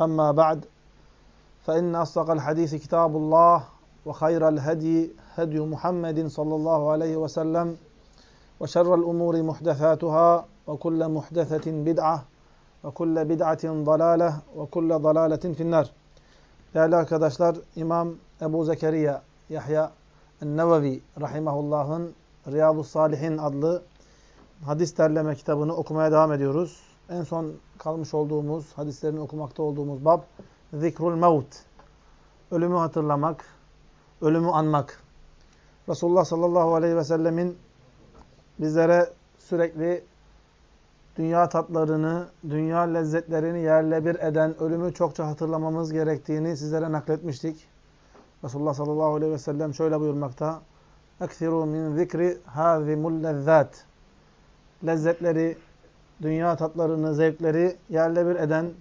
أما بعد فإن أصدق الحديث كتاب الله وخير الهدي هدي محمد صلى الله عليه وسلم وشر الأمور محدثاتها وكل محدثة بدعة وكل بدعة ضلالة وكل ضلالة في النار Değerli arkadaşlar İmam Ebu Zekeriya Yahya Ennevevi Rahimahullah'ın Riyadu Salihin adlı hadis derleme kitabını okumaya devam ediyoruz. En son kalmış olduğumuz, hadislerini okumakta olduğumuz bab Zikrul Mevt. Ölümü hatırlamak, ölümü anmak. Resulullah sallallahu aleyhi ve sellemin bizlere sürekli dünya tatlarını, dünya lezzetlerini yerle bir eden ölümü çokça hatırlamamız gerektiğini sizlere nakletmiştik. Resulullah sallallahu aleyhi ve sellem şöyle buyurmakta. Eksiru min zikri hazimul lezzat. Lezzetleri, dünya tatlarını, zevkleri yerle bir eden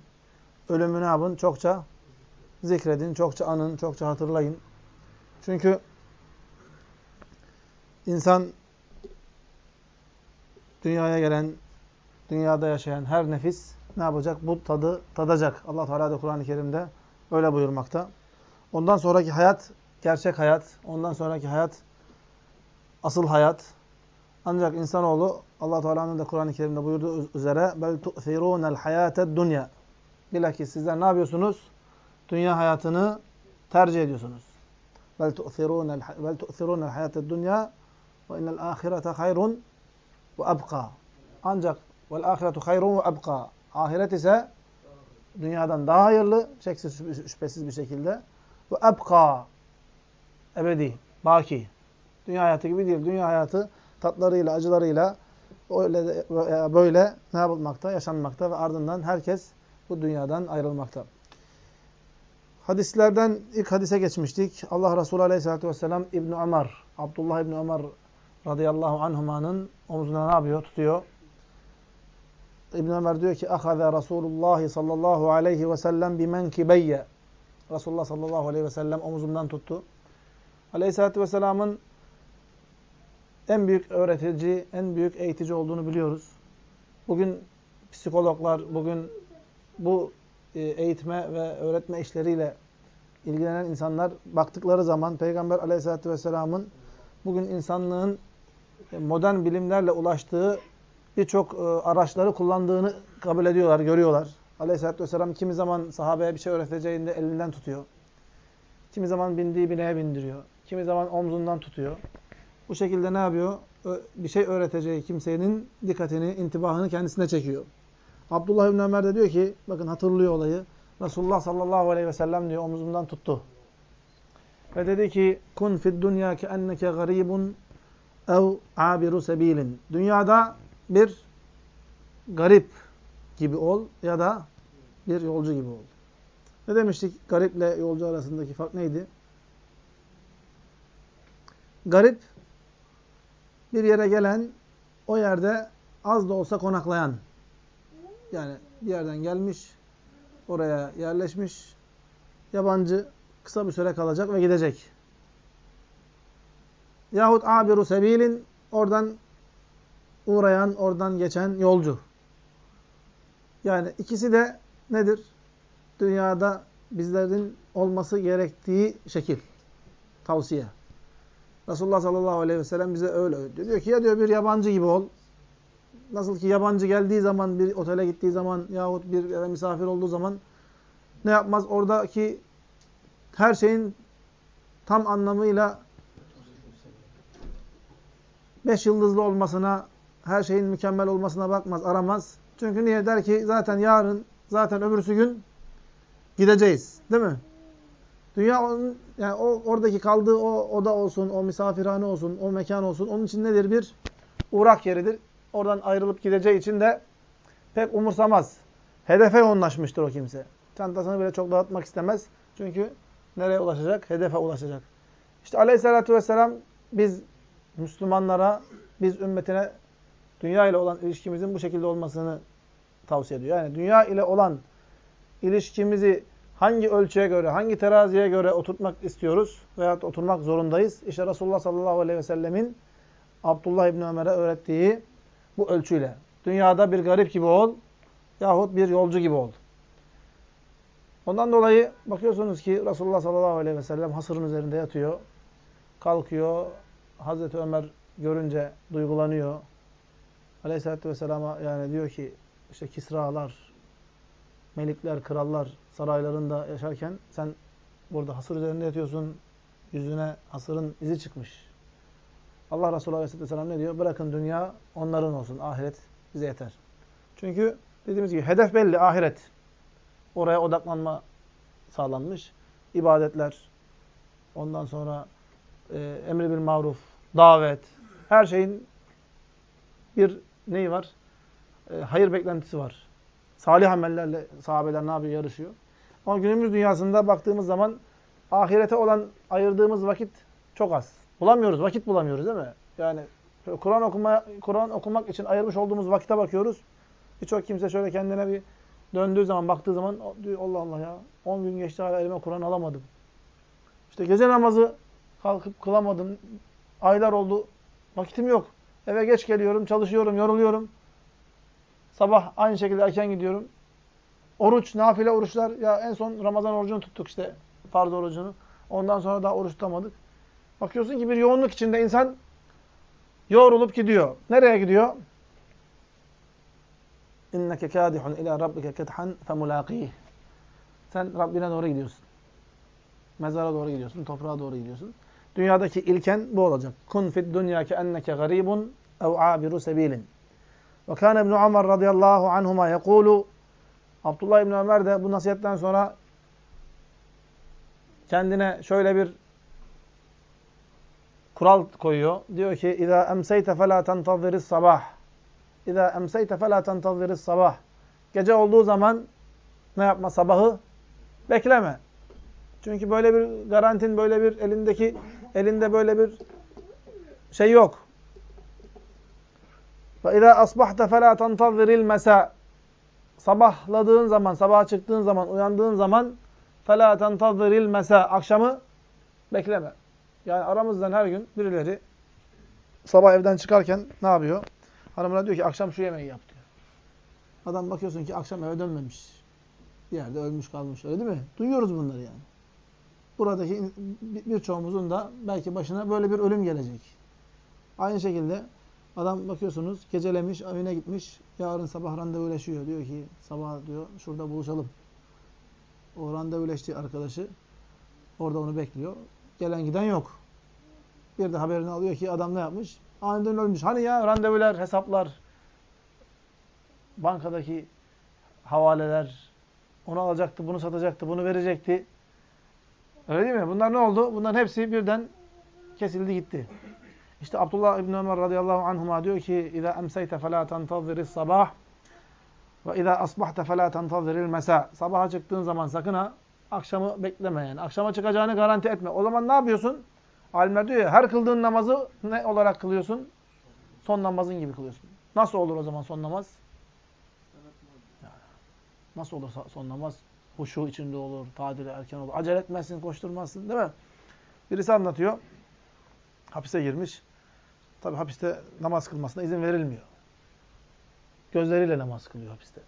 ölümü ne yapın? Çokça zikredin, çokça anın, çokça hatırlayın. Çünkü insan dünyaya gelen, dünyada yaşayan her nefis ne yapacak? Bu tadı tadacak. Allah Teala da Kur'an-ı Kerim'de öyle buyurmakta. Ondan sonraki hayat gerçek hayat. Ondan sonraki hayat asıl hayat. Ancak insanoğlu Allah Teala'nın da Kur'an-ı Kerim'de buyurduğu üzere bel tu'thirunel hayated dunya. Bilakis sizler ne yapıyorsunuz? Dünya hayatını tercih ediyorsunuz. Bel tu'thirunel bel tu'thirunel hayated dunya ve innel ahirete hayrun ve abqa. Ancak vel ahiretu hayrun ve abqa. Ahiret ise dünyadan daha hayırlı, şeksiz şüphesiz bir şekilde ve abqa. Ebedi, baki. Dünya hayatı gibi değil. Dünya hayatı tatlarıyla, acılarıyla öyle böyle ne yapılmakta? Yaşanmakta ve ardından herkes bu dünyadan ayrılmakta. Hadislerden ilk hadise geçmiştik. Allah Resulü Aleyhisselatü Vesselam İbn Ömer, Abdullah İbn Ömer radıyallahu anhumanın omzuna ne yapıyor? Tutuyor. İbn Ömer diyor ki: "Ahaza Resulullah sallallahu aleyhi ve sellem bimenkibeyye." Resulullah sallallahu aleyhi ve sellem omuzumdan tuttu. Aleyhisselatü Vesselam'ın en büyük öğretici, en büyük eğitici olduğunu biliyoruz. Bugün psikologlar, bugün bu eğitme ve öğretme işleriyle ilgilenen insanlar baktıkları zaman Peygamber aleyhissalatü vesselamın bugün insanlığın modern bilimlerle ulaştığı birçok araçları kullandığını kabul ediyorlar, görüyorlar. Aleyhisselatü vesselam kimi zaman sahabeye bir şey öğreteceğinde elinden tutuyor. Kimi zaman bindiği bineğe bindiriyor. Kimi zaman omzundan tutuyor. Bu şekilde ne yapıyor? Bir şey öğreteceği kimsenin dikkatini, intibahını kendisine çekiyor. Abdullah İbni Ömer de diyor ki, bakın hatırlıyor olayı. Resulullah sallallahu aleyhi ve sellem diyor omuzumdan tuttu. Ve dedi ki, kun fid dunya ki enneke garibun ev abiru sebilin. Dünyada bir garip gibi ol ya da bir yolcu gibi ol. Ne demiştik gariple yolcu arasındaki fark neydi? Garip bir yere gelen, o yerde az da olsa konaklayan. Yani bir yerden gelmiş, oraya yerleşmiş, yabancı kısa bir süre kalacak ve gidecek. Yahut abiru sebilin, oradan uğrayan, oradan geçen yolcu. Yani ikisi de nedir? Dünyada bizlerin olması gerektiği şekil, tavsiye. Resulullah sallallahu aleyhi ve sellem bize öyle öğütlüyor. Diyor ki ya diyor bir yabancı gibi ol. Nasıl ki yabancı geldiği zaman bir otele gittiği zaman yahut bir yere misafir olduğu zaman ne yapmaz? Oradaki her şeyin tam anlamıyla beş yıldızlı olmasına, her şeyin mükemmel olmasına bakmaz, aramaz. Çünkü niye der ki zaten yarın, zaten öbürsü gün gideceğiz. Değil mi? Dünya onun, yani o oradaki kaldığı o oda olsun, o misafirhane olsun, o mekan olsun. Onun için nedir? Bir uğrak yeridir. Oradan ayrılıp gideceği için de pek umursamaz. Hedefe yoğunlaşmıştır o kimse. Çantasını bile çok dağıtmak istemez. Çünkü nereye ulaşacak? Hedefe ulaşacak. İşte aleyhissalatü vesselam biz Müslümanlara, biz ümmetine dünya ile olan ilişkimizin bu şekilde olmasını tavsiye ediyor. Yani dünya ile olan ilişkimizi hangi ölçüye göre, hangi teraziye göre oturtmak istiyoruz veya oturmak zorundayız? İşte Resulullah sallallahu aleyhi ve sellemin Abdullah İbni Ömer'e öğrettiği bu ölçüyle. Dünyada bir garip gibi ol yahut bir yolcu gibi ol. Ondan dolayı bakıyorsunuz ki Resulullah sallallahu aleyhi ve sellem hasırın üzerinde yatıyor. Kalkıyor. Hazreti Ömer görünce duygulanıyor. Aleyhisselatü vesselama yani diyor ki işte Kisralar, melikler, krallar saraylarında yaşarken sen burada hasır üzerinde yatıyorsun. Yüzüne hasırın izi çıkmış. Allah Resulü Aleyhisselatü Vesselam ne diyor? Bırakın dünya onların olsun. Ahiret bize yeter. Çünkü dediğimiz gibi hedef belli. Ahiret. Oraya odaklanma sağlanmış. İbadetler. Ondan sonra e, emri bil maruf, davet. Her şeyin bir neyi var? E, hayır beklentisi var. Salih amellerle sahabeler ne yapıyor? Yarışıyor. Ama günümüz dünyasında baktığımız zaman ahirete olan ayırdığımız vakit çok az. Bulamıyoruz, vakit bulamıyoruz değil mi? Yani Kur'an okuma Kur'an okumak için ayırmış olduğumuz vakite bakıyoruz. Birçok kimse şöyle kendine bir döndüğü zaman, baktığı zaman diyor Allah Allah ya 10 gün geçti hala elime Kur'an alamadım. İşte gece namazı kalkıp kılamadım. Aylar oldu. Vakitim yok. Eve geç geliyorum, çalışıyorum, yoruluyorum. Sabah aynı şekilde erken gidiyorum. Oruç, nafile oruçlar. Ya en son Ramazan orucunu tuttuk işte. Farz orucunu. Ondan sonra daha oruç tutamadık. Bakıyorsun ki bir yoğunluk içinde insan yoğrulup gidiyor. Nereye gidiyor? İnneke kâdihun ilâ rabbike kethan femulâkîh. Sen Rabbine doğru gidiyorsun. Mezara doğru gidiyorsun, toprağa doğru gidiyorsun. Dünyadaki ilken bu olacak. Kun fid dunya ke enneke garibun ev abiru sebilin. Ve kâne ibn Ömer radıyallahu anhuma yekulu Abdullah İbni Ömer de bu nasihatten sonra kendine şöyle bir kural koyuyor. Diyor ki اِذَا اَمْسَيْتَ فَلَا تَنْتَظِرِ sabah. اِذَا اَمْسَيْتَ فَلَا تَنْتَظِرِ sabah. Gece olduğu zaman ne yapma? Sabahı bekleme. Çünkü böyle bir garantin, böyle bir elindeki elinde böyle bir şey yok. وَاِذَا أَصْبَحْتَ فَلَا تَنْتَظِرِ الْمَسَاءِ Sabahladığın zaman, sabaha çıktığın zaman, uyandığın zaman فَلَا تَنْتَظِرِ الْمَسَاءِ Akşamı bekleme. Yani aramızdan her gün birileri sabah evden çıkarken ne yapıyor? Hanımına diyor ki akşam şu yemeği yap diyor. Adam bakıyorsun ki akşam eve dönmemiş. Bir yerde ölmüş kalmış öyle değil mi? Duyuyoruz bunları yani. Buradaki birçoğumuzun da belki başına böyle bir ölüm gelecek. Aynı şekilde adam bakıyorsunuz gecelemiş, evine gitmiş. Yarın sabah randevuleşiyor. Diyor ki sabah diyor şurada buluşalım. O randevuleştiği arkadaşı orada onu bekliyor. Gelen giden yok. Bir de haberini alıyor ki adam ne yapmış? Aniden ölmüş. Hani ya randevular, hesaplar, bankadaki havaleler, onu alacaktı, bunu satacaktı, bunu verecekti. Öyle değil mi? Bunlar ne oldu? Bunların hepsi birden kesildi gitti. İşte Abdullah İbn Ömer radıyallahu anhuma diyor ki: "İza emseyte fela tentaziris sabah ve iza asbahte fela tentaziril mesa." Sabaha çıktığın zaman sakın ha akşamı bekleme yani. Akşama çıkacağını garanti etme. O zaman ne yapıyorsun? Alimler diyor ya her kıldığın namazı ne olarak kılıyorsun? Son namazın gibi kılıyorsun. Nasıl olur o zaman son namaz? Nasıl olur son namaz? Huşu içinde olur, tadili erken olur. Acele etmezsin, koşturmazsın değil mi? Birisi anlatıyor. Hapise girmiş. Tabi hapiste namaz kılmasına izin verilmiyor. Gözleriyle namaz kılıyor hapiste.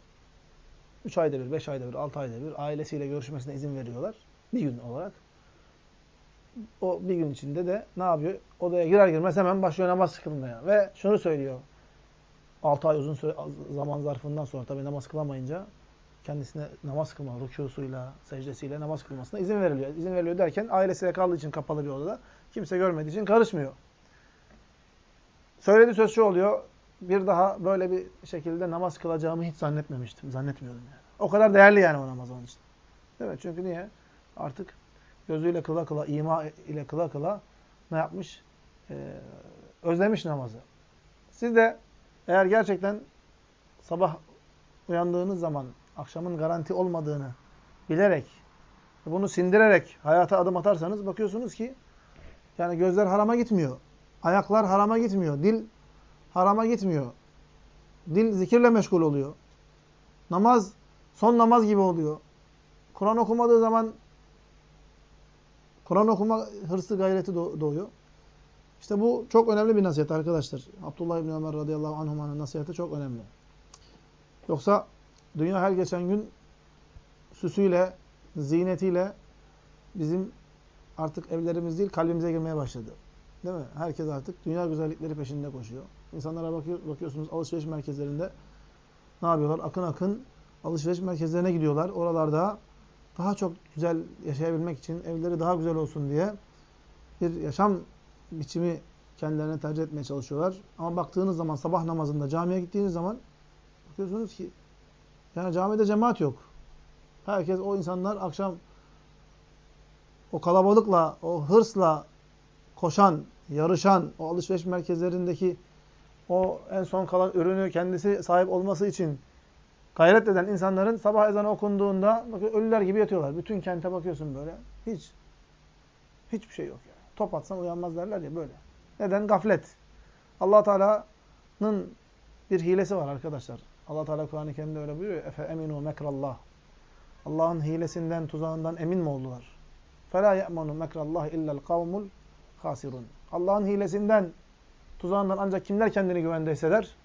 Üç ayda bir, beş ayda bir, altı ayda bir ailesiyle görüşmesine izin veriyorlar. Bir gün olarak. O bir gün içinde de ne yapıyor? Odaya girer girmez hemen başlıyor namaz kılmaya. Ve şunu söylüyor. Altı ay uzun süre, zaman zarfından sonra tabii namaz kılamayınca kendisine namaz kılma, rükûsuyla, secdesiyle namaz kılmasına izin veriliyor. İzin veriliyor derken ailesiyle kaldığı için kapalı bir odada kimse görmediği için karışmıyor. Söylediği söz şu oluyor. Bir daha böyle bir şekilde namaz kılacağımı hiç zannetmemiştim. Zannetmiyordum yani. O kadar değerli yani o namaz onun için. Değil mi? Çünkü niye? Artık gözüyle kıla kıla, ima ile kıla kıla ne yapmış? Ee, özlemiş namazı. Siz de eğer gerçekten sabah uyandığınız zaman akşamın garanti olmadığını bilerek, bunu sindirerek hayata adım atarsanız bakıyorsunuz ki yani gözler harama gitmiyor. Ayaklar harama gitmiyor. Dil harama gitmiyor. Dil zikirle meşgul oluyor. Namaz son namaz gibi oluyor. Kur'an okumadığı zaman Kur'an okuma hırsı gayreti doğuyor. İşte bu çok önemli bir nasihat arkadaşlar. Abdullah İbni Ömer radıyallahu anhuma'nın nasihati çok önemli. Yoksa dünya her geçen gün süsüyle, zinetiyle bizim artık evlerimiz değil kalbimize girmeye başladı. Değil mi? Herkes artık dünya güzellikleri peşinde koşuyor. İnsanlara bakıyor, bakıyorsunuz alışveriş merkezlerinde ne yapıyorlar? Akın akın alışveriş merkezlerine gidiyorlar. Oralarda daha çok güzel yaşayabilmek için, evleri daha güzel olsun diye bir yaşam biçimi kendilerine tercih etmeye çalışıyorlar. Ama baktığınız zaman sabah namazında camiye gittiğiniz zaman bakıyorsunuz ki yani camide cemaat yok. Herkes o insanlar akşam o kalabalıkla, o hırsla koşan, yarışan, o alışveriş merkezlerindeki o en son kalan ürünü kendisi sahip olması için gayret eden insanların sabah ezanı okunduğunda bakıyor, ölüler gibi yatıyorlar. Bütün kente bakıyorsun böyle. Hiç. Hiçbir şey yok yani. Top atsan uyanmaz derler ya böyle. Neden? Gaflet. allah Teala'nın bir hilesi var arkadaşlar. allah Teala Kur'an-ı Kerim'de öyle buyuruyor. Efe eminu mekrallah. Allah'ın hilesinden, tuzağından emin mi oldular? فَلَا يَأْمَنُ مَكْرَ اللّٰهِ اِلَّا الْقَوْمُ hasirun. Allah'ın hilesinden, tuzağından ancak kimler kendini güvende hisseder?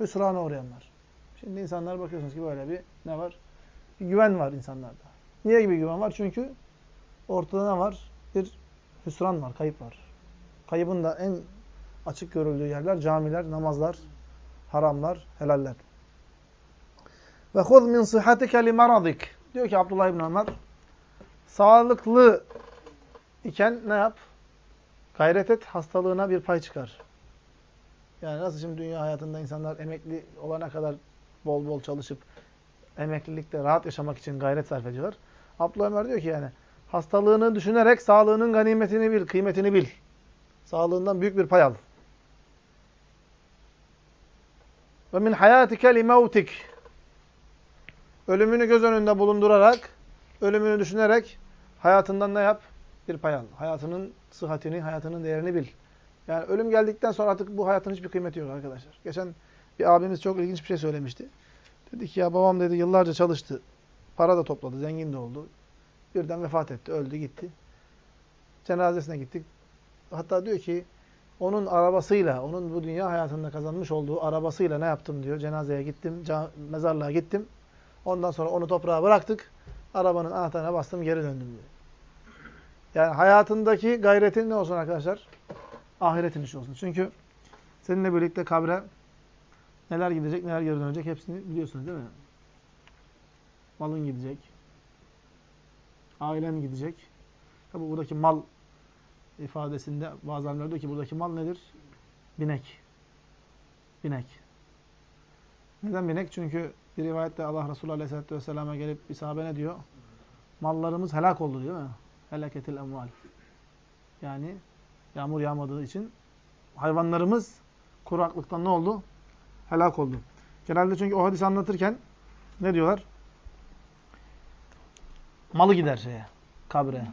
Hüsrana uğrayanlar. Şimdi insanlar bakıyorsunuz ki böyle bir ne var? Bir güven var insanlarda. Niye gibi güven var? Çünkü ortada ne var? Bir hüsran var, kayıp var. Kaybın da en açık görüldüğü yerler camiler, namazlar, haramlar, helaller. Ve huz min sıhhatike li maradik. Diyor ki Abdullah İbn Ömer, sağlıklı iken ne yap? Gayret et, hastalığına bir pay çıkar. Yani nasıl şimdi dünya hayatında insanlar emekli olana kadar bol bol çalışıp emeklilikte rahat yaşamak için gayret sarf ediyorlar. Abdullah Ömer diyor ki yani hastalığını düşünerek sağlığının ganimetini bil, kıymetini bil. Sağlığından büyük bir pay al. Ve min hayatike li. Ölümünü göz önünde bulundurarak, ölümünü düşünerek hayatından ne yap? Bir pay al. Hayatının sıhhatini, hayatının değerini bil. Yani ölüm geldikten sonra artık bu hayatın hiçbir kıymeti yok arkadaşlar. Geçen bir abimiz çok ilginç bir şey söylemişti. Dedi ki ya babam dedi yıllarca çalıştı. Para da topladı, zengin de oldu. Birden vefat etti, öldü gitti. Cenazesine gittik. Hatta diyor ki onun arabasıyla, onun bu dünya hayatında kazanmış olduğu arabasıyla ne yaptım diyor. Cenazeye gittim, mezarlığa gittim. Ondan sonra onu toprağa bıraktık. Arabanın anahtarına bastım, geri döndüm diyor. Yani hayatındaki gayretin ne olsun arkadaşlar? Ahiretin işi olsun. Çünkü seninle birlikte kabre neler gidecek, neler geri dönecek hepsini biliyorsunuz değil mi? Malın gidecek. Ailen gidecek. Tabi buradaki mal ifadesinde bazı alimler diyor ki buradaki mal nedir? Binek. Binek. Neden binek? Çünkü bir rivayette Allah Resulü Aleyhisselatü Vesselam'a gelip bir sahabe ne diyor? Mallarımız helak oldu değil mi? Helaketil emval. Yani yağmur yağmadığı için hayvanlarımız kuraklıktan ne oldu? Helak oldu. Genelde çünkü o hadisi anlatırken ne diyorlar? Malı gider şeye, kabre.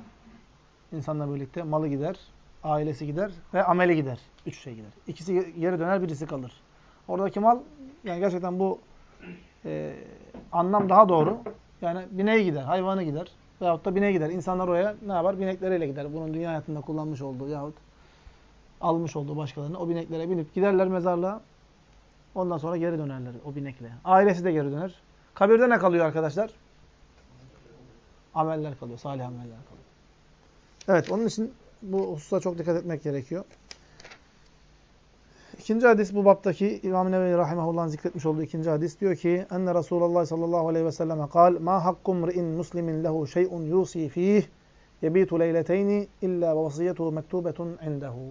İnsanla birlikte malı gider, ailesi gider ve ameli gider. Üç şey gider. İkisi geri döner, birisi kalır. Oradaki mal, yani gerçekten bu e, anlam daha doğru. Yani bineği gider, hayvanı gider. Veyahut da bineğe gider. İnsanlar oraya ne yapar? Binekleriyle gider. Bunun dünya hayatında kullanmış olduğu yahut almış olduğu başkalarını o bineklere binip giderler mezarlığa. Ondan sonra geri dönerler o binekle. Ailesi de geri döner. Kabirde ne kalıyor arkadaşlar? Ameller kalıyor. Salih ameller kalıyor. Evet onun için bu hususa çok dikkat etmek gerekiyor. İkinci hadis bu baptaki İmam Nevevi Rahimahullah'ın zikretmiş olduğu ikinci hadis diyor ki enne Resulullah sallallahu aleyhi ve selleme kal ma hakkum ri'in muslimin lehu şey'un yusi fih yebitu leyleteyni illa ve vasiyetuhu mektubetun indehu.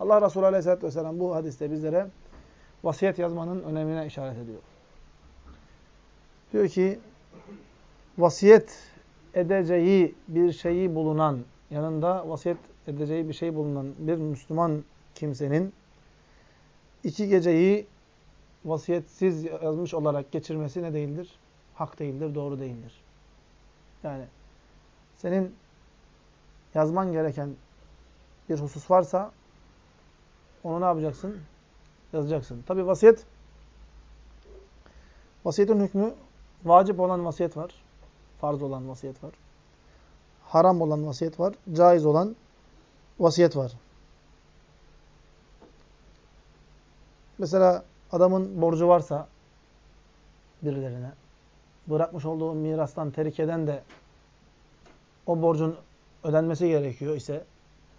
Allah Resulü aleyhissalatü vesselam bu hadiste bizlere vasiyet yazmanın önemine işaret ediyor. Diyor ki vasiyet edeceği bir şeyi bulunan, yanında vasiyet edeceği bir şey bulunan bir Müslüman kimsenin iki geceyi vasiyetsiz yazmış olarak geçirmesi ne değildir? Hak değildir, doğru değildir. Yani senin yazman gereken bir husus varsa onu ne yapacaksın? Yazacaksın. Tabi vasiyet vasiyetin hükmü vacip olan vasiyet var. Farz olan vasiyet var. Haram olan vasiyet var. Caiz olan vasiyet var. Mesela adamın borcu varsa birilerine bırakmış olduğu mirastan, terikeden de o borcun ödenmesi gerekiyor ise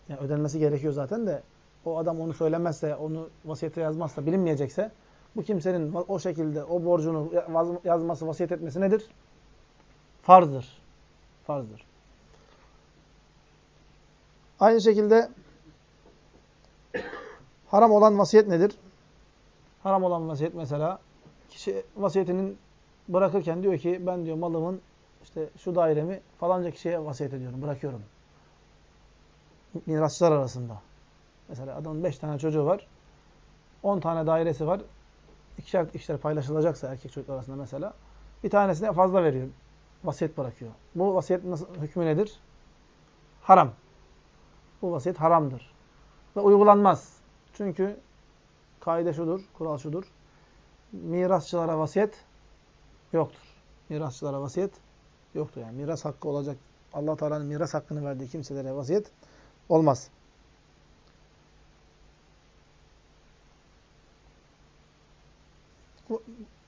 yani ödenmesi gerekiyor zaten de o adam onu söylemezse, onu vasiyete yazmazsa, bilinmeyecekse bu kimsenin o şekilde o borcunu yazması, vasiyet etmesi nedir? Farzdır. Farzdır. Aynı şekilde haram olan vasiyet nedir? Haram olan vasiyet mesela kişi vasiyetinin bırakırken diyor ki ben diyor malımın işte şu dairemi falanca kişiye vasiyet ediyorum, bırakıyorum. Mirasçılar arasında. Mesela adamın beş tane çocuğu var. On tane dairesi var. İkişer ikişer paylaşılacaksa erkek çocuklar arasında mesela. Bir tanesine fazla veriyor. Vasiyet bırakıyor. Bu vasiyet nasıl, hükmü nedir? Haram. Bu vasiyet haramdır. Ve uygulanmaz. Çünkü kaide şudur, kural şudur. Mirasçılara vasiyet yoktur. Mirasçılara vasiyet yoktur. Yani miras hakkı olacak. Allah Teala'nın miras hakkını verdiği kimselere vasiyet olmaz.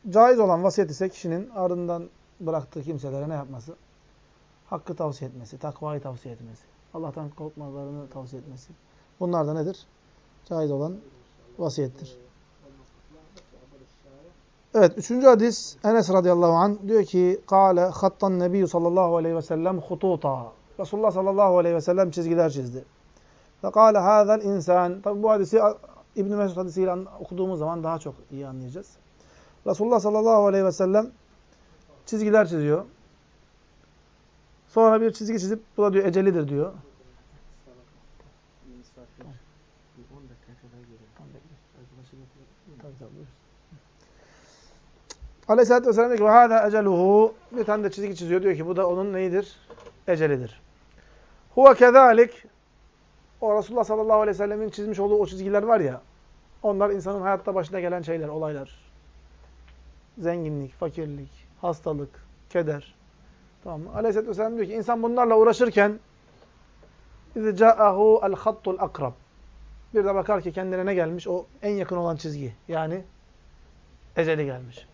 Caiz olan vasiyet ise kişinin ardından bıraktığı kimselere ne yapması? Hakkı tavsiye etmesi, takvayı tavsiye etmesi, Allah'tan korkmalarını tavsiye etmesi. Bunlar da nedir? Caiz olan vasiyettir. Evet, üçüncü hadis Enes radıyallahu anh diyor ki Kale hattan nebiyyü sallallahu aleyhi ve sellem hututa. Resulullah sallallahu aleyhi ve sellem çizgiler çizdi. Fekale hâzel insan. Tabi bu hadisi İbn-i Mesud hadisiyle okuduğumuz zaman daha çok iyi anlayacağız. Resulullah sallallahu aleyhi ve sellem çizgiler çiziyor. Sonra bir çizgi çizip bu da diyor ecelidir diyor. Aleyhisselatü Vesselam diyor ki وَهَذَا اَجَلُهُ Bir tane de çizgi çiziyor. Diyor ki bu da onun neyidir? Ecelidir. Huve kezalik O Resulullah sallallahu aleyhi ve sellemin çizmiş olduğu o çizgiler var ya onlar insanın hayatta başına gelen şeyler, olaylar. Zenginlik, fakirlik, hastalık, keder. Tamam mı? Aleyhisselatü Vesselam diyor ki insan bunlarla uğraşırken اِذْ el hattul akrab bir de bakar ki kendine ne gelmiş? O en yakın olan çizgi. Yani eceli gelmiş.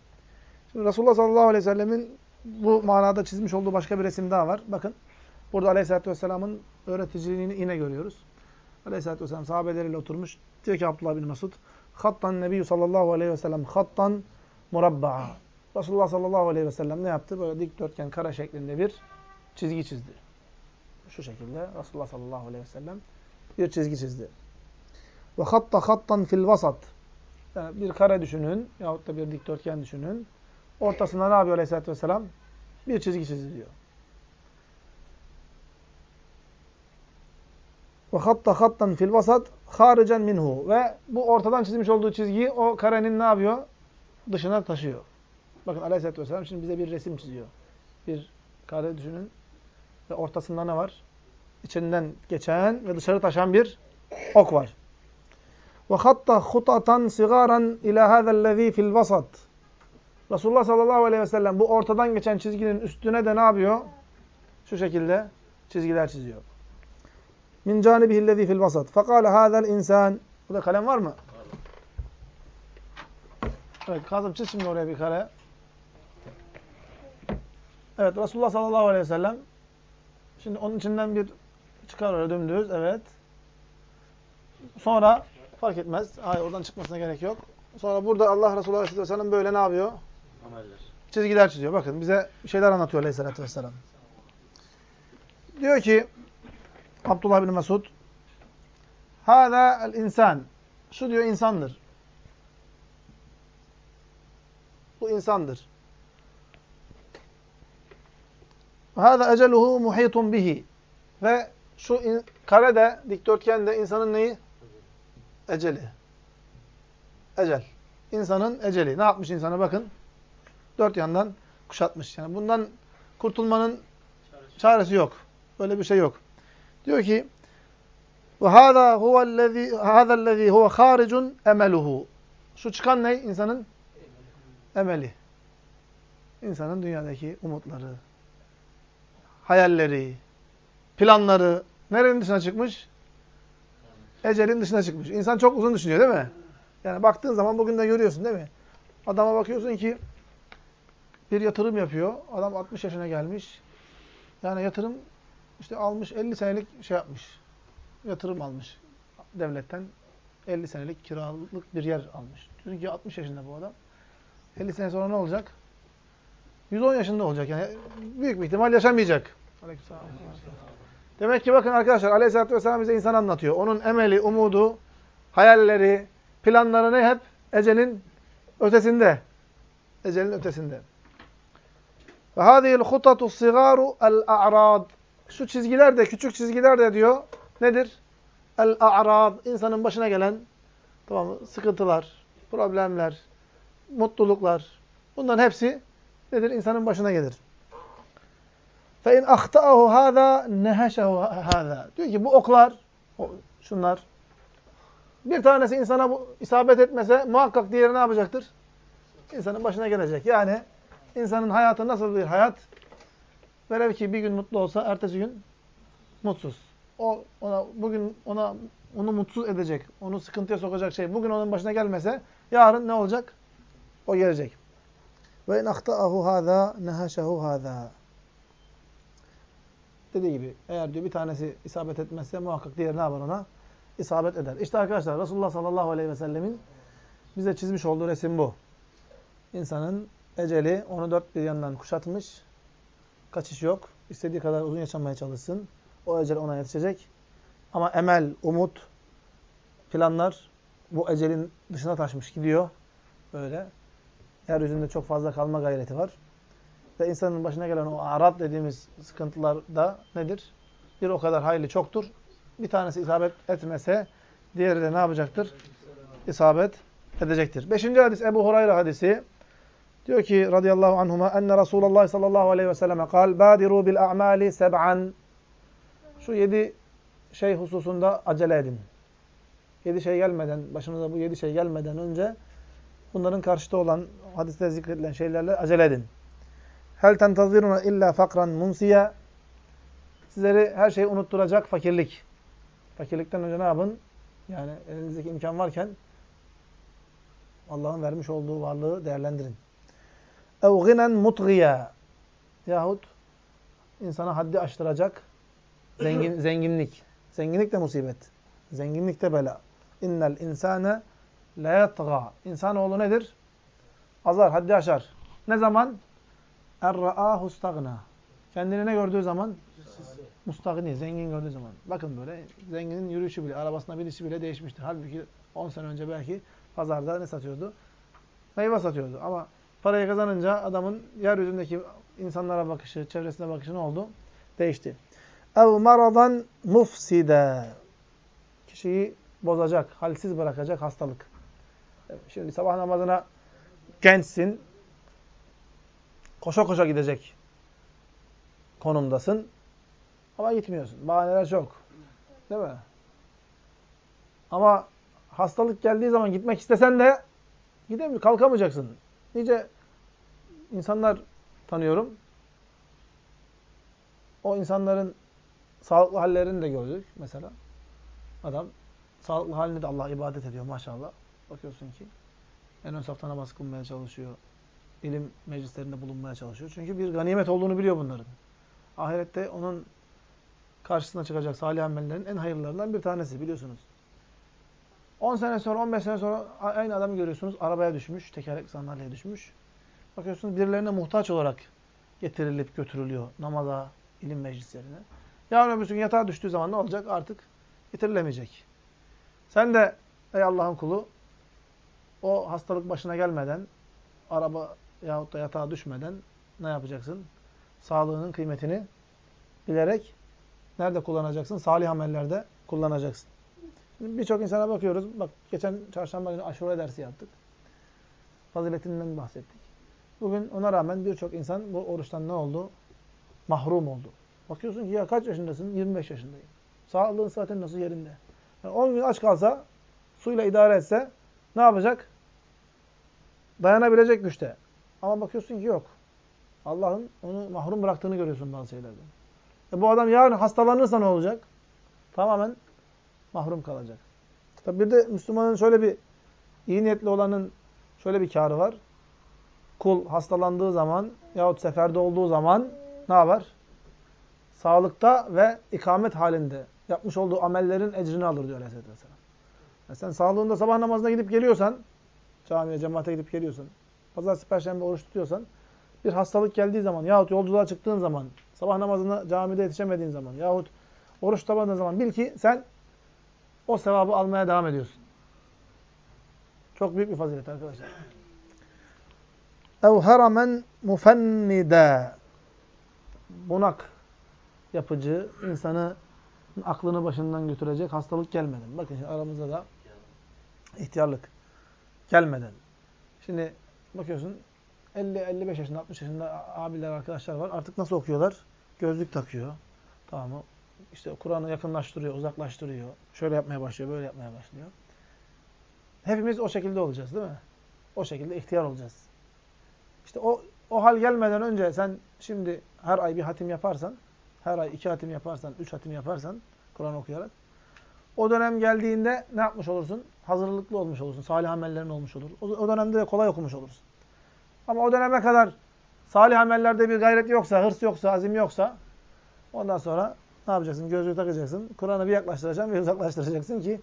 Şimdi Resulullah sallallahu aleyhi ve sellemin bu manada çizmiş olduğu başka bir resim daha var. Bakın burada aleyhissalatü vesselamın öğreticiliğini yine görüyoruz. Aleyhissalatü vesselam sahabeleriyle oturmuş. Diyor ki Abdullah bin Mesud Hattan Nebiyyü sallallahu aleyhi ve sellem hattan murabba'a. Resulullah sallallahu aleyhi ve sellem ne yaptı? Böyle dikdörtgen kara şeklinde bir çizgi çizdi. Şu şekilde Resulullah sallallahu aleyhi ve sellem bir çizgi çizdi. Ve hatta hattan fil vasat. Yani bir kare düşünün yahut da bir dikdörtgen düşünün. Ortasında ne yapıyor Aleyhisselatü Vesselam? Bir çizgi çiziliyor. Ve hatta hattan fil vasat haricen minhu. Ve bu ortadan çizmiş olduğu çizgiyi o karenin ne yapıyor? Dışına taşıyor. Bakın Aleyhisselatü Vesselam şimdi bize bir resim çiziyor. Bir kare düşünün. Ve ortasında ne var? İçinden geçen ve dışarı taşan bir ok var. Ve hatta hutatan sigaran ila hâzellezî fil vasat. Resulullah sallallahu aleyhi ve sellem bu ortadan geçen çizginin üstüne de ne yapıyor? Şu şekilde çizgiler çiziyor. Min canibihillezî fil vasat. Fekâle hâzel insan. Burada kalem var mı? Evet Kazım çiz şimdi oraya bir kare. Evet Resulullah sallallahu aleyhi ve sellem. Şimdi onun içinden bir çıkar oraya dümdüz. Evet. Sonra Fark etmez. Hayır oradan çıkmasına gerek yok. Sonra burada Allah Resulü Aleyhisselatü Vesselam böyle ne yapıyor? Ameller. Çizgiler çiziyor. Bakın bize bir şeyler anlatıyor Aleyhisselatü Vesselam. Diyor ki Abdullah bin Mesud Hâzâ el insan. Şu diyor insandır. Bu insandır. Hâzâ eceluhu muhitun bihi. Ve şu in, karede, dikdörtgende insanın neyi? Eceli. Ecel. İnsanın eceli. Ne yapmış insana bakın. Dört yandan kuşatmış. Yani bundan kurtulmanın çaresi yok. Böyle bir şey yok. Diyor ki ve hâzâ huvellezî hâzellezî huve hâricun emeluhu. Şu çıkan ne? İnsanın emeli. İnsanın dünyadaki umutları, hayalleri, planları nerenin dışına çıkmış? Ecelin dışına çıkmış. İnsan çok uzun düşünüyor değil mi? Yani baktığın zaman bugün de görüyorsun değil mi? Adama bakıyorsun ki bir yatırım yapıyor. Adam 60 yaşına gelmiş. Yani yatırım işte almış 50 senelik şey yapmış. Yatırım almış devletten. 50 senelik kiralık bir yer almış. Çünkü 60 yaşında bu adam. 50 sene sonra ne olacak? 110 yaşında olacak. Yani büyük bir ihtimal yaşamayacak. Aleykümselam. Demek ki bakın arkadaşlar Aleyhisselatü Vesselam bize insan anlatıyor. Onun emeli, umudu, hayalleri, planları ne hep? Ecelin ötesinde. Ecelin ötesinde. Ve hâzihil hutatu sigaru el-a'rad. Şu çizgiler de, küçük çizgiler de diyor. Nedir? El-a'rad. İnsanın başına gelen tamam sıkıntılar, problemler, mutluluklar. Bunların hepsi nedir? İnsanın başına gelir. İn ahtaahu hâzâ neheşehu hâzâ. Diyor ki bu oklar, şunlar, bir tanesi insana bu isabet etmese muhakkak diğeri ne yapacaktır? İnsanın başına gelecek. Yani insanın hayatı nasıl bir hayat? Velev ki bir gün mutlu olsa, ertesi gün mutsuz. O ona bugün ona onu mutsuz edecek, onu sıkıntıya sokacak şey bugün onun başına gelmese yarın ne olacak? O gelecek. Ve in ahtaahu hâzâ nehaşehu hâzâ. Dediği gibi eğer diyor bir tanesi isabet etmezse muhakkak diğeri ne yapar ona? isabet eder. İşte arkadaşlar Resulullah sallallahu aleyhi ve sellemin bize çizmiş olduğu resim bu. İnsanın eceli onu dört bir yandan kuşatmış. Kaçış yok. İstediği kadar uzun yaşamaya çalışsın. O ecel ona yetişecek. Ama emel, umut, planlar bu ecelin dışına taşmış gidiyor. Böyle. Yeryüzünde çok fazla kalma gayreti var. Ve insanın başına gelen o arat dediğimiz sıkıntılar da nedir? Bir o kadar hayli çoktur bir tanesi isabet etmese diğeri de ne yapacaktır? İsabet edecektir. Beşinci hadis Ebu Hurayra hadisi. Diyor ki radıyallahu anhuma enne Resulullah sallallahu aleyhi ve selleme kal badiru bil a'mali seb'an şu yedi şey hususunda acele edin. Yedi şey gelmeden, başınıza bu yedi şey gelmeden önce bunların karşıta olan hadiste zikredilen şeylerle acele edin. Hel tentaziruna illa fakran munsiye. Sizleri her şeyi unutturacak fakirlik. Fakirlikten önce ne yapın? Yani elinizdeki imkan varken Allah'ın vermiş olduğu varlığı değerlendirin. Ev ginen mutgiye. Yahut insana haddi aştıracak zengin, zenginlik. Zenginlik de musibet. Zenginlik de bela. İnnel insane la yatga. İnsanoğlu nedir? Azar, haddi aşar. Ne zaman? Er-ra'âhu stagna. Kendini ne gördüğü zaman? Mustagni, zengin gördüğü zaman. Bakın böyle zenginin yürüyüşü bile, arabasına binişi bile değişmiştir. Halbuki 10 sene önce belki pazarda ne satıyordu? Meyve satıyordu. Ama parayı kazanınca adamın yeryüzündeki insanlara bakışı, çevresine bakışı ne oldu? Değişti. ev maradan mufside. Kişiyi bozacak, halsiz bırakacak hastalık. Şimdi sabah namazına gençsin. Koşa koşa gidecek konumdasın. Ama gitmiyorsun. Bahaneler çok. Değil mi? Ama hastalık geldiği zaman gitmek istesen de gidemiyor, kalkamayacaksın. Nice insanlar tanıyorum. O insanların sağlıklı hallerini de gördük mesela. Adam sağlıklı halinde de Allah ibadet ediyor maşallah. Bakıyorsun ki en ön safta namaz kılmaya çalışıyor. İlim meclislerinde bulunmaya çalışıyor. Çünkü bir ganimet olduğunu biliyor bunların. Ahirette onun karşısına çıkacak salih amellerin en hayırlarından bir tanesi biliyorsunuz. 10 sene sonra, 15 sene sonra aynı adamı görüyorsunuz. Arabaya düşmüş, tekerlek sandalyeye düşmüş. Bakıyorsunuz birilerine muhtaç olarak getirilip götürülüyor namaza, ilim meclislerine. Yarın öbür gün yatağa düştüğü zaman ne olacak? Artık getirilemeyecek. Sen de ey Allah'ın kulu o hastalık başına gelmeden, araba yahut da yatağa düşmeden ne yapacaksın? Sağlığının kıymetini bilerek nerede kullanacaksın? Salih amellerde kullanacaksın. Birçok insana bakıyoruz. Bak geçen çarşamba günü aşure dersi yaptık. Faziletinden bahsettik. Bugün ona rağmen birçok insan bu oruçtan ne oldu? Mahrum oldu. Bakıyorsun ki ya kaç yaşındasın? 25 yaşındayım. Sağlığın zaten nasıl yerinde? Yani 10 gün aç kalsa, suyla idare etse ne yapacak? Dayanabilecek güçte. Ama bakıyorsun ki yok. Allah'ın onu mahrum bıraktığını görüyorsun bazı şeylerden. E bu adam yarın hastalanırsa ne olacak? Tamamen mahrum kalacak. Tabi bir de Müslümanın şöyle bir iyi niyetli olanın şöyle bir karı var. Kul hastalandığı zaman yahut seferde olduğu zaman ne yapar? Sağlıkta ve ikamet halinde yapmış olduğu amellerin ecrini alır diyor Aleyhisselatü Vesselam. Yani sen sağlığında sabah namazına gidip geliyorsan, camiye, cemaate gidip geliyorsan, pazartesi, perşembe oruç tutuyorsan bir hastalık geldiği zaman yahut yolculuğa çıktığın zaman, sabah namazına camide yetişemediğin zaman yahut oruç tutamadığın zaman bil ki sen o sevabı almaya devam ediyorsun. Çok büyük bir fazilet arkadaşlar. Ev haramen mufennide. Bunak yapıcı, insanı aklını başından götürecek hastalık gelmeden. Bakın aramızda da ihtiyarlık gelmeden. Şimdi bakıyorsun 50-55 yaşında, 60 yaşında abiler, arkadaşlar var. Artık nasıl okuyorlar? Gözlük takıyor. Tamam mı? İşte Kur'an'ı yakınlaştırıyor, uzaklaştırıyor. Şöyle yapmaya başlıyor, böyle yapmaya başlıyor. Hepimiz o şekilde olacağız değil mi? O şekilde ihtiyar olacağız. İşte o, o hal gelmeden önce sen şimdi her ay bir hatim yaparsan, her ay iki hatim yaparsan, üç hatim yaparsan Kur'an okuyarak, o dönem geldiğinde ne yapmış olursun? Hazırlıklı olmuş olursun. Salih amellerin olmuş olur. O, dönemde de kolay okumuş olursun. Ama o döneme kadar salih amellerde bir gayret yoksa, hırs yoksa, azim yoksa ondan sonra ne yapacaksın? Gözlüğü takacaksın. Kur'an'ı bir yaklaştıracaksın, bir uzaklaştıracaksın ki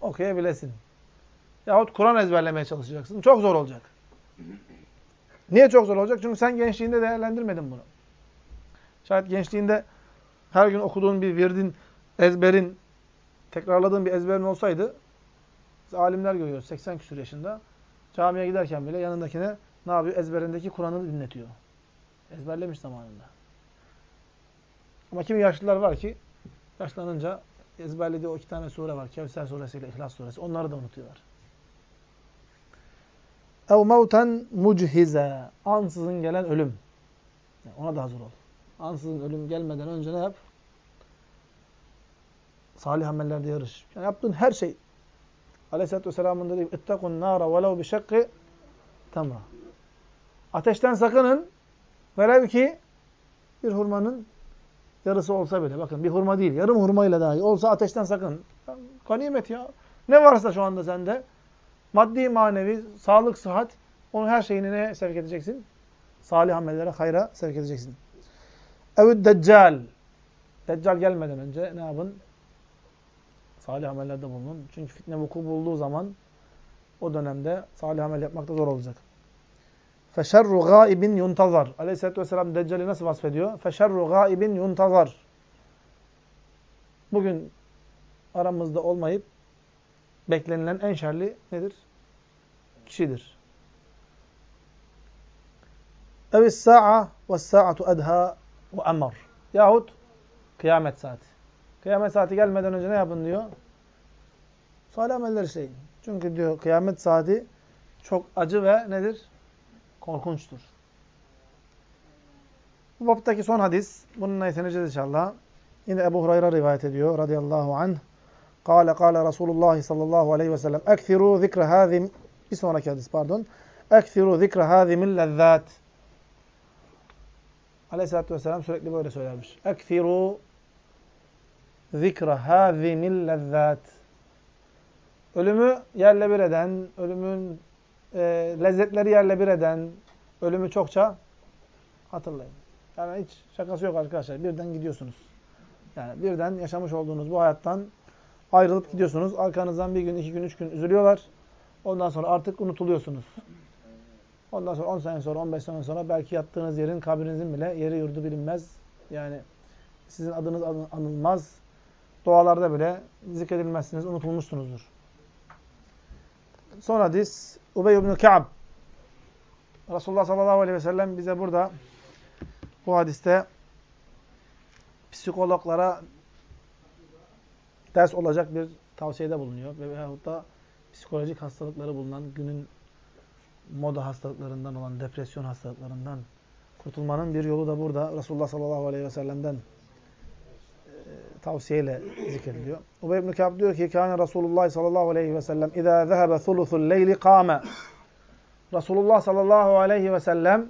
okuyabilesin. Yahut Kur'an ezberlemeye çalışacaksın. Çok zor olacak. Niye çok zor olacak? Çünkü sen gençliğinde değerlendirmedin bunu. Şayet gençliğinde her gün okuduğun bir virdin, ezberin, tekrarladığın bir ezberin olsaydı, işte alimler görüyoruz 80 küsur yaşında. Camiye giderken bile yanındakine ne yapıyor? Ezberindeki Kur'an'ı dinletiyor. Ezberlemiş zamanında. Ama kimi yaşlılar var ki yaşlanınca ezberlediği o iki tane sure var. Kevser suresi ile İhlas suresi. Onları da unutuyorlar. Ev mevten muchize. Ansızın gelen ölüm. Yani ona da hazır ol. Ansızın ölüm gelmeden önce ne yap? Salih amellerde yarış. Yani yaptığın her şey Aleyhisselatü Vesselam'ın dediği اِتَّقُنْ نَارَ وَلَوْ بِشَقِّ tamra. Ateşten sakının. Velev ki bir hurmanın yarısı olsa bile. Bakın bir hurma değil. Yarım hurmayla dahi olsa ateşten sakın. Ganimet ya. Ne varsa şu anda sende maddi, manevi, sağlık, sıhhat onun her şeyini ne sevk edeceksin? Salih amellere, hayra sevk edeceksin. Evet deccal. Deccal gelmeden önce ne yapın? Salih amellerde bulunun. Çünkü fitne vuku bulduğu zaman o dönemde salih amel yapmak da zor olacak. Feşerru gâibin yuntazar. Aleyhisselatü Vesselam Deccal'i nasıl vasfediyor? Feşerru gâibin yuntazar. Bugün aramızda olmayıp beklenilen en şerli nedir? Kişidir. Evis sa'a ve sa'atu edha ve emar. Yahut kıyamet saati. Kıyamet saati gelmeden önce ne yapın diyor? Salih ameller işleyin. Çünkü diyor kıyamet saati çok acı ve nedir? Korkunçtur. Bu baptaki son hadis. Bununla yetineceğiz inşallah. Yine Ebu Hurayra rivayet ediyor radıyallahu anh. Kale kale Resulullah sallallahu aleyhi ve sellem ekfiru zikre hâzim bir sonraki hadis pardon. Ekfiru zikre hâzimil lezzât. Aleyhisselatü vesselam sürekli böyle söylermiş. Ekfiru zikre hâzimil lezzât. Ölümü yerle bir eden, ölümün e, lezzetleri yerle bir eden, ölümü çokça hatırlayın. Yani hiç şakası yok arkadaşlar. Birden gidiyorsunuz. Yani birden yaşamış olduğunuz bu hayattan ayrılıp gidiyorsunuz. Arkanızdan bir gün, iki gün, üç gün üzülüyorlar. Ondan sonra artık unutuluyorsunuz. Ondan sonra 10 sene sonra, 15 sene sonra belki yattığınız yerin, kabrinizin bile yeri yurdu bilinmez. Yani sizin adınız anılmaz. Dualarda bile zikredilmezsiniz, unutulmuşsunuzdur. Son hadis Ubey ibn Ka'b. Resulullah sallallahu aleyhi ve sellem bize burada bu hadiste psikologlara ders olacak bir tavsiyede bulunuyor. Ve veyahut da psikolojik hastalıkları bulunan, günün moda hastalıklarından olan, depresyon hastalıklarından kurtulmanın bir yolu da burada Resulullah sallallahu aleyhi ve sellem'den tavsiyeyle zikrediliyor. Ubey ibn Ka'b diyor ki Kâne Resulullah sallallahu aleyhi ve sellem İzâ zehebe thuluthul leyli kâme Resulullah sallallahu aleyhi ve sellem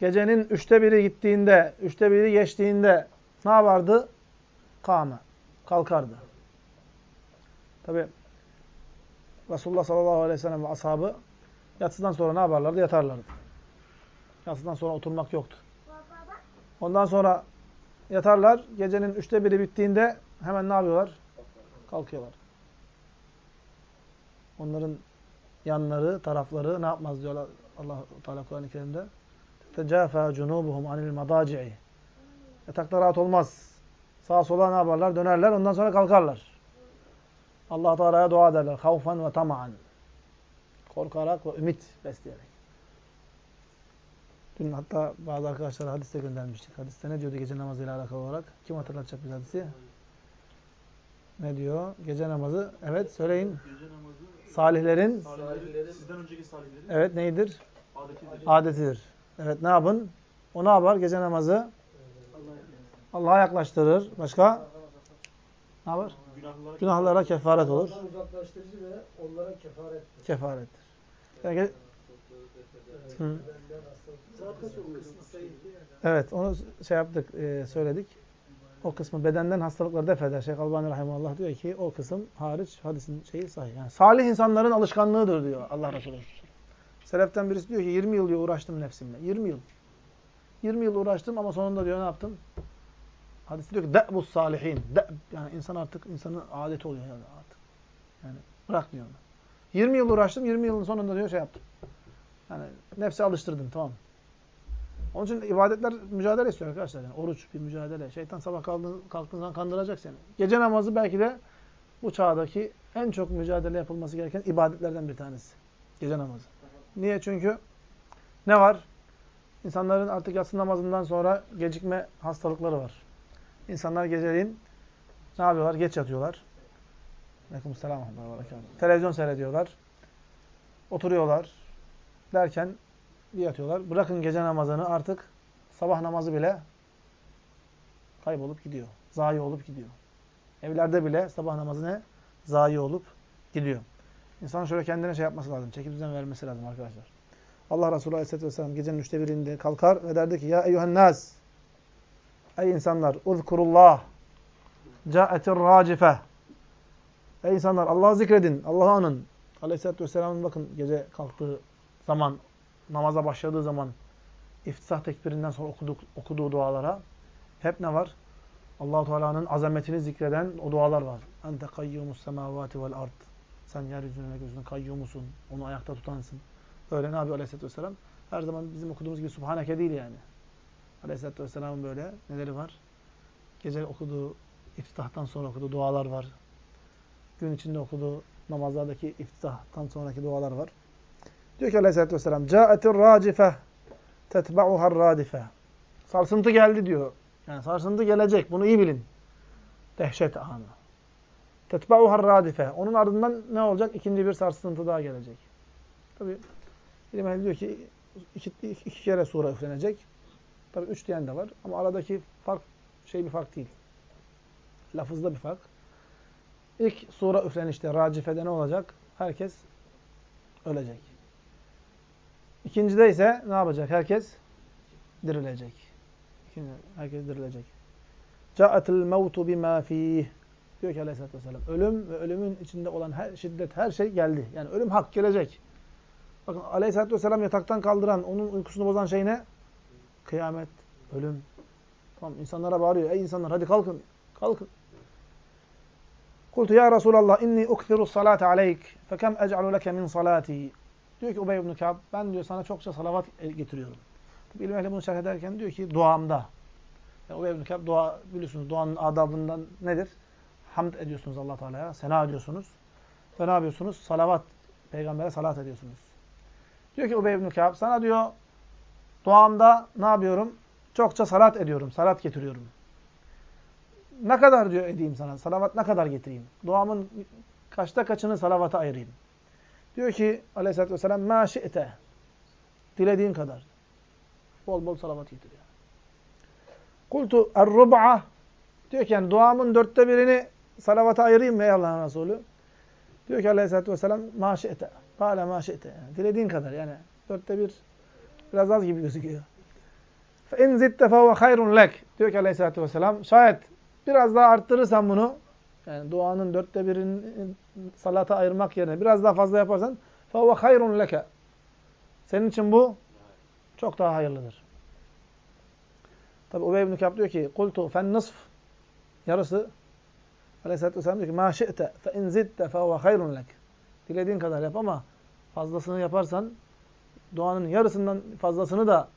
gecenin üçte biri gittiğinde, üçte biri geçtiğinde ne yapardı? Kâme. Kalkardı. Tabi Resulullah sallallahu aleyhi ve sellem ve ashabı yatsıdan sonra ne yaparlardı? Yatarlardı. Yatsıdan sonra oturmak yoktu. Ondan sonra yatarlar. Gecenin üçte biri bittiğinde hemen ne yapıyorlar? Kalkıyorlar. Onların yanları, tarafları ne yapmaz diyorlar Allah Teala Kur'an-ı Kerim'de. Tecafa cunubuhum anil madaci'i. Yatakta rahat olmaz. Sağa sola ne yaparlar? Dönerler. Ondan sonra kalkarlar. Allah Teala'ya dua ederler. Havfan ve tama'an. Korkarak ve ümit besleyerek. Dün hatta bazı arkadaşlara hadiste göndermiştik. Hadiste ne diyordu gece namazıyla alakalı olarak? Kim hatırlatacak bize hadisi? Ne diyor? Gece namazı. Evet söyleyin. Gece namazı. Salihlerin. Salihlerin. Sizden önceki salihlerin. Evet neydir? Adetidir. Adetidir. Evet ne yapın? O ne yapar? Gece namazı Allah'a yaklaştırır. Başka? Ne yapar? Günahlara, Günahlara kefaret olur. Allah'tan uzaklaştırıcı ve onlara kefaret. Kefarettir. Yani, Evet onu şey yaptık, e, söyledik. O kısmı bedenden hastalıkları def eder. Şeyh Albani Rahimullah diyor ki o kısım hariç hadisin şeyi sahih. Yani salih insanların alışkanlığıdır diyor Allah Resulü. Seleften birisi diyor ki 20 yıl diyor uğraştım nefsimle. 20 yıl. 20 yıl uğraştım ama sonunda diyor ne yaptım? Hadis diyor ki de'bus salihin. De, yani insan artık insanın adeti oluyor yani artık. Yani bırak diyor onu. 20 yıl uğraştım, 20 yılın sonunda diyor şey yaptım. Yani nefse alıştırdım tamam. Onun için ibadetler mücadele istiyor arkadaşlar. Yani oruç bir mücadele. Şeytan sabah kaldığın, kalktığın zaman kandıracak seni. Gece namazı belki de bu çağdaki en çok mücadele yapılması gereken ibadetlerden bir tanesi. Gece namazı. Niye? Çünkü ne var? İnsanların artık yatsı namazından sonra gecikme hastalıkları var. İnsanlar geceleyin ne yapıyorlar? Geç yatıyorlar. Aleykümselam. Televizyon seyrediyorlar. Oturuyorlar. Derken bir yatıyorlar. Bırakın gece namazını artık sabah namazı bile kaybolup gidiyor. Zayi olup gidiyor. Evlerde bile sabah namazı ne? Zayi olup gidiyor. İnsan şöyle kendine şey yapması lazım. Çekip düzen vermesi lazım arkadaşlar. Allah Resulü Aleyhisselatü Vesselam gecenin üçte birinde kalkar ve derdi ki Ya eyyühen nas Ey insanlar uzkurullah Câetir râcife Ey insanlar Allah'ı zikredin. Allah'ı anın. Aleyhisselatü Vesselam'ın bakın gece kalktığı zaman namaza başladığı zaman iftisah tekbirinden sonra okuduğu, okuduğu dualara hep ne var? Allahu Teala'nın azametini zikreden o dualar var. Ente kayyumus semavati vel ard. Sen yeryüzüne ve gözüne kayyumusun. Onu ayakta tutansın. Öyle ne yapıyor Aleyhisselatü Vesselam? Her zaman bizim okuduğumuz gibi Subhaneke değil yani. Aleyhisselatü Vesselam'ın böyle neleri var? Gece okuduğu, iftitahtan sonra okuduğu dualar var. Gün içinde okuduğu namazlardaki iftitahtan sonraki dualar var. Diyor ki Aleyhisselatü Vesselam, Câetir râcife tetba'uhar râdife. Sarsıntı geldi diyor. Yani sarsıntı gelecek. Bunu iyi bilin. Dehşet anı. Tetba'uhar râdife. Onun ardından ne olacak? İkinci bir sarsıntı daha gelecek. Tabi İlim diyor ki iki, iki kere sura üflenecek. Tabi üç diyen de var. Ama aradaki fark şey bir fark değil. Lafızda bir fark. İlk sura üflenişte racifede ne olacak? Herkes ölecek. İkincide ise ne yapacak? Herkes dirilecek. İkinci, herkes dirilecek. Câetil mevtu bimâ fîh. Diyor ki aleyhissalatü vesselam. Ölüm ve ölümün içinde olan her şiddet, her şey geldi. Yani ölüm hak gelecek. Bakın aleyhissalatü vesselam yataktan kaldıran, onun uykusunu bozan şey ne? Kıyamet, ölüm. Tamam insanlara bağırıyor. Ey insanlar hadi kalkın. Kalkın. Kultu ya Resulallah inni ukthiru salate aleyk fekem ec'alu leke min salati. Diyor ki Ubey ibn Ka'b ben diyor sana çokça salavat getiriyorum. Tabi ehli bunu şerh ederken diyor ki duamda. Yani Ubey ibn Ka'b dua biliyorsunuz duanın adabından nedir? Hamd ediyorsunuz Allah Teala'ya, sena ediyorsunuz. Ve ne yapıyorsunuz? Salavat peygambere salat ediyorsunuz. Diyor ki Ubey ibn Ka'b sana diyor duamda ne yapıyorum? Çokça salat ediyorum, salat getiriyorum. Ne kadar diyor edeyim sana? Salavat ne kadar getireyim? Duamın kaçta kaçını salavata ayırayım? Diyor ki aleyhissalatü vesselam مَا شِئْتَ Dilediğin kadar. Bol bol salavat getir. Yani. Kultu er-rub'a Diyor ki yani duamın dörtte birini salavata ayırayım mı ey Allah'ın Resulü? Diyor ki aleyhissalatü vesselam مَا شِئْتَ Kale مَا شِئْتَ yani. Dilediğin kadar yani. Dörtte bir biraz az gibi gözüküyor. فَاِنْ زِدْتَ فَهُوَ خَيْرٌ لَكْ Diyor ki aleyhissalatü vesselam şayet biraz daha arttırırsan bunu yani duanın dörtte birini salata ayırmak yerine biraz daha fazla yaparsan فَهُوَ خَيْرٌ لَكَ Senin için bu çok daha hayırlıdır. Tabi Ubey ibn Kâb diyor ki قُلْتُ فَالنِّصْفِ Yarısı Aleyhisselatü Vesselam diyor ki مَا شِئْتَ فَاِنْ زِدْتَ فَهُوَ خَيْرٌ لَكَ Dilediğin kadar yap ama fazlasını yaparsan duanın yarısından fazlasını da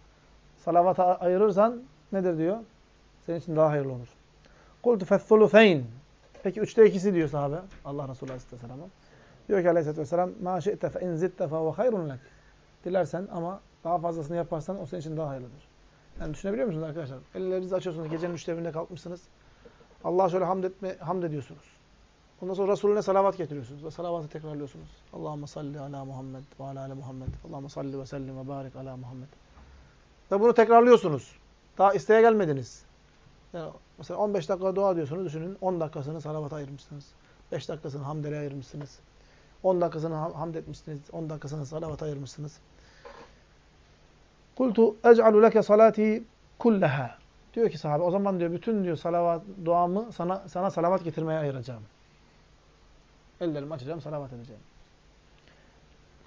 salavata ayırırsan nedir diyor? Senin için daha hayırlı olur. قُلْتُ فَالثُّلُثَيْنِ Peki üçte ikisi diyor sahabe. Allah Resulü Aleyhisselam'a. Diyor ki Aleyhisselatü Vesselam مَا شِئْتَ فَاِنْ زِدْتَ فَهُوَ خَيْرٌ لَكَ Dilersen ama daha fazlasını yaparsan o senin için daha hayırlıdır. Yani düşünebiliyor musunuz arkadaşlar? Ellerinizi açıyorsunuz. Gecenin üçte birinde kalkmışsınız. Allah'a şöyle hamd, etme, hamd ediyorsunuz. Ondan sonra Resulüne salavat getiriyorsunuz ve salavatı tekrarlıyorsunuz. Allahümme salli ala Muhammed ve ala ale Muhammed. Allahümme salli ve sellim ve barik ala Muhammed. Ve bunu tekrarlıyorsunuz. Daha isteğe gelmediniz. Yani mesela 15 dakika dua diyorsunuz. Düşünün 10 dakikasını salavata ayırmışsınız. 5 dakikasını hamdele ayırmışsınız. 10 dakikasını hamd etmişsiniz. 10 dakikasını salavata ayırmışsınız. Kultu ec'alu leke salati kullaha. Diyor ki sahabe o zaman diyor bütün diyor salavat duamı sana sana salavat getirmeye ayıracağım. Ellerimi açacağım, salavat edeceğim.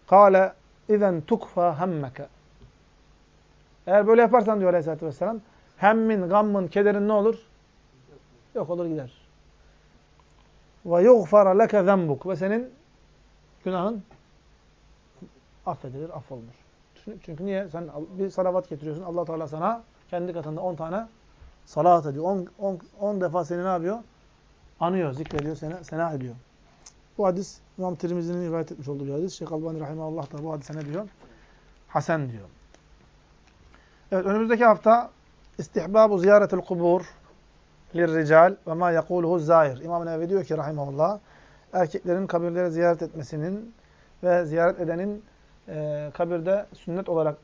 Kale izen tukfa hemmeke. Eğer böyle yaparsan diyor Aleyhisselatü Vesselam hemmin, gammın, kederin ne olur? Yok olur gider. Ve yughfara leke zembuk. Ve senin günahın affedilir, affolunur. Çünkü niye? Sen bir salavat getiriyorsun. allah Teala sana kendi katında 10 tane salat ediyor. 10 defa seni ne yapıyor? Anıyor, zikrediyor, sena, sena ediyor. Bu hadis İmam Tirmizi'nin rivayet etmiş olduğu bir hadis. Şeyh Albani Rahimahullah da bu hadise ne diyor? Hasen diyor. Evet önümüzdeki hafta istihbabu ziyaretil kubur lirrical ve ma yekuluhu zahir. İmam Nevevi diyor ki rahimahullah erkeklerin kabirleri ziyaret etmesinin ve ziyaret edenin e, kabirde sünnet olarak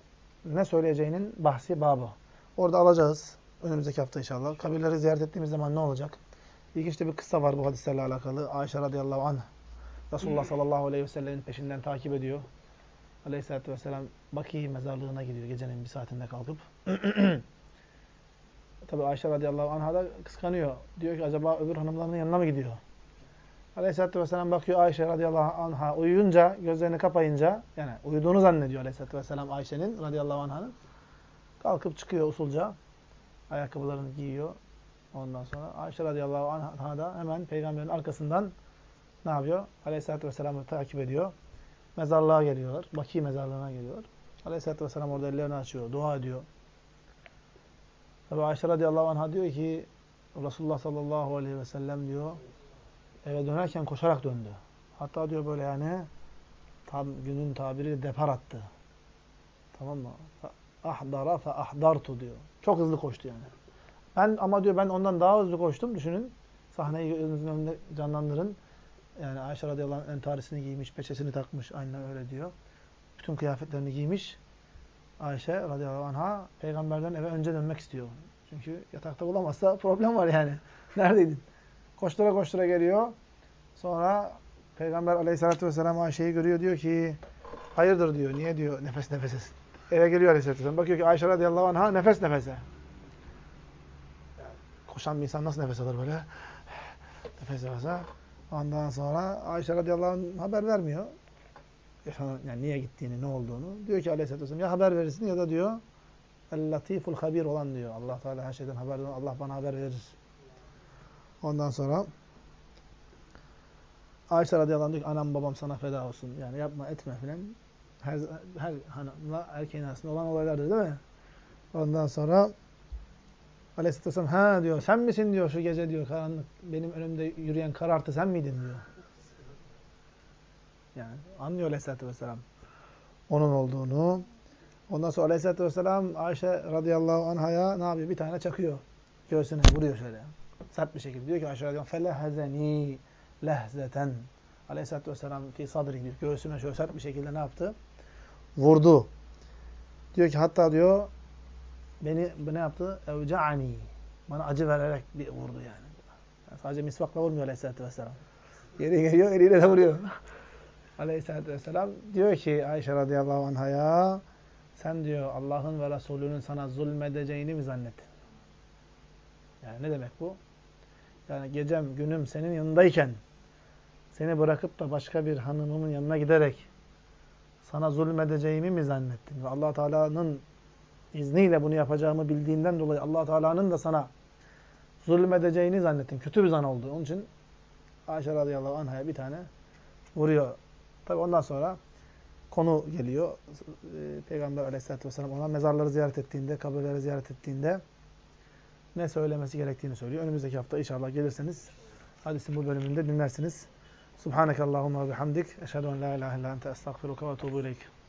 ne söyleyeceğinin bahsi babı. Orada alacağız önümüzdeki hafta inşallah. Kabirleri ziyaret ettiğimiz zaman ne olacak? İlginç de bir kıssa var bu hadislerle alakalı. Ayşe radıyallahu anh Resulullah sallallahu aleyhi ve sellemin peşinden takip ediyor. Aleyhisselatü vesselam Baki mezarlığına gidiyor gecenin bir saatinde kalkıp. Tabi Ayşe radıyallahu anh'a da kıskanıyor. Diyor ki acaba öbür hanımlarının yanına mı gidiyor? Aleyhisselatü vesselam bakıyor Ayşe radıyallahu anh'a uyuyunca, gözlerini kapayınca, yani uyuduğunu zannediyor aleyhisselatü vesselam Ayşe'nin radıyallahu anh'ın. Kalkıp çıkıyor usulca. Ayakkabılarını giyiyor. Ondan sonra Ayşe radıyallahu anh'a da hemen peygamberin arkasından ne yapıyor? Aleyhisselatü vesselam'ı takip ediyor. Mezarlığa geliyorlar. Baki mezarlığına geliyorlar. Aleyhisselatü vesselam orada ellerini açıyor. Dua ediyor. Tabi Ayşe radıyallahu anh'a diyor ki Resulullah sallallahu aleyhi ve sellem diyor eve dönerken koşarak döndü. Hatta diyor böyle yani tam günün tabiriyle depar attı. Tamam mı? Ahdara fe ahdartu diyor. Çok hızlı koştu yani. Ben ama diyor ben ondan daha hızlı koştum. Düşünün. Sahneyi gözünüzün önünde canlandırın. Yani Ayşe radıyallahu anh entarisini giymiş, peçesini takmış. Aynen öyle diyor. Bütün kıyafetlerini giymiş. Ayşe radıyallahu anh'a peygamberden eve önce dönmek istiyor. Çünkü yatakta bulamazsa problem var yani. Neredeydin? Koştura koştura geliyor. Sonra peygamber aleyhissalatü vesselam Ayşe'yi görüyor. Diyor ki hayırdır diyor. Niye diyor nefes nefesesin. Eve geliyor aleyhissalatü vesselam. Bakıyor ki Ayşe radıyallahu anh'a nefes nefese. Koşan bir insan nasıl nefes alır böyle? Nefes alırsa. Ondan sonra Ayşe radıyallahu anh haber vermiyor. Yani niye gittiğini, ne olduğunu. Diyor ki aleyhissalatü vesselam ya haber verirsin ya da diyor El-Latiful Habir olan diyor. Allah Teala her şeyden haber Allah bana haber verir. Ondan sonra Ayşe radıyallahu anh diyor ki anam babam sana feda olsun. Yani yapma etme filan. Her, her hanımla erkeğin arasında olan olaylardır değil mi? Ondan sonra Aleyhisselatü Vesselam ha diyor sen misin diyor şu gece diyor karanlık benim önümde yürüyen karartı sen miydin diyor. Yani anlıyor Aleyhisselatü Vesselam onun olduğunu. Ondan sonra Aleyhisselatü Vesselam Ayşe radıyallahu anhaya ne yapıyor? Bir tane çakıyor. Göğsüne vuruyor şöyle. Sert bir şekilde. Diyor ki Ayşe radıyallahu anh felehezeni lehzeten. Aleyhisselatü Vesselam fi sadri diyor. Göğsüne şöyle sert bir şekilde ne yaptı? Vurdu. Diyor ki hatta diyor beni ne yaptı? Evca'ani. Bana acı vererek bir vurdu yani. yani sadece misvakla vurmuyor Aleyhisselatü Vesselam. Geri geliyor, eliyle de vuruyor. Aleyhisselatü Vesselam diyor ki Ayşe radıyallahu anhaya sen diyor Allah'ın ve Resulünün sana zulmedeceğini mi zannettin? Yani ne demek bu? Yani gecem, günüm senin yanındayken seni bırakıp da başka bir hanımımın yanına giderek sana zulmedeceğimi mi zannettin? Ve allah Teala'nın izniyle bunu yapacağımı bildiğinden dolayı allah Teala'nın da sana zulmedeceğini zannettin. Kötü bir zan oldu. Onun için Ayşe radıyallahu anh'a bir tane vuruyor. Tabi ondan sonra konu geliyor. Ee, Peygamber aleyhissalatü vesselam ona mezarları ziyaret ettiğinde, kabirleri ziyaret ettiğinde ne söylemesi gerektiğini söylüyor. Önümüzdeki hafta inşallah gelirseniz hadisin bu bölümünde dinlersiniz. Subhaneke Allahumma ve bihamdik. Eşhedü en la ilahe illa ente estağfiruka ve etûbü ileyk.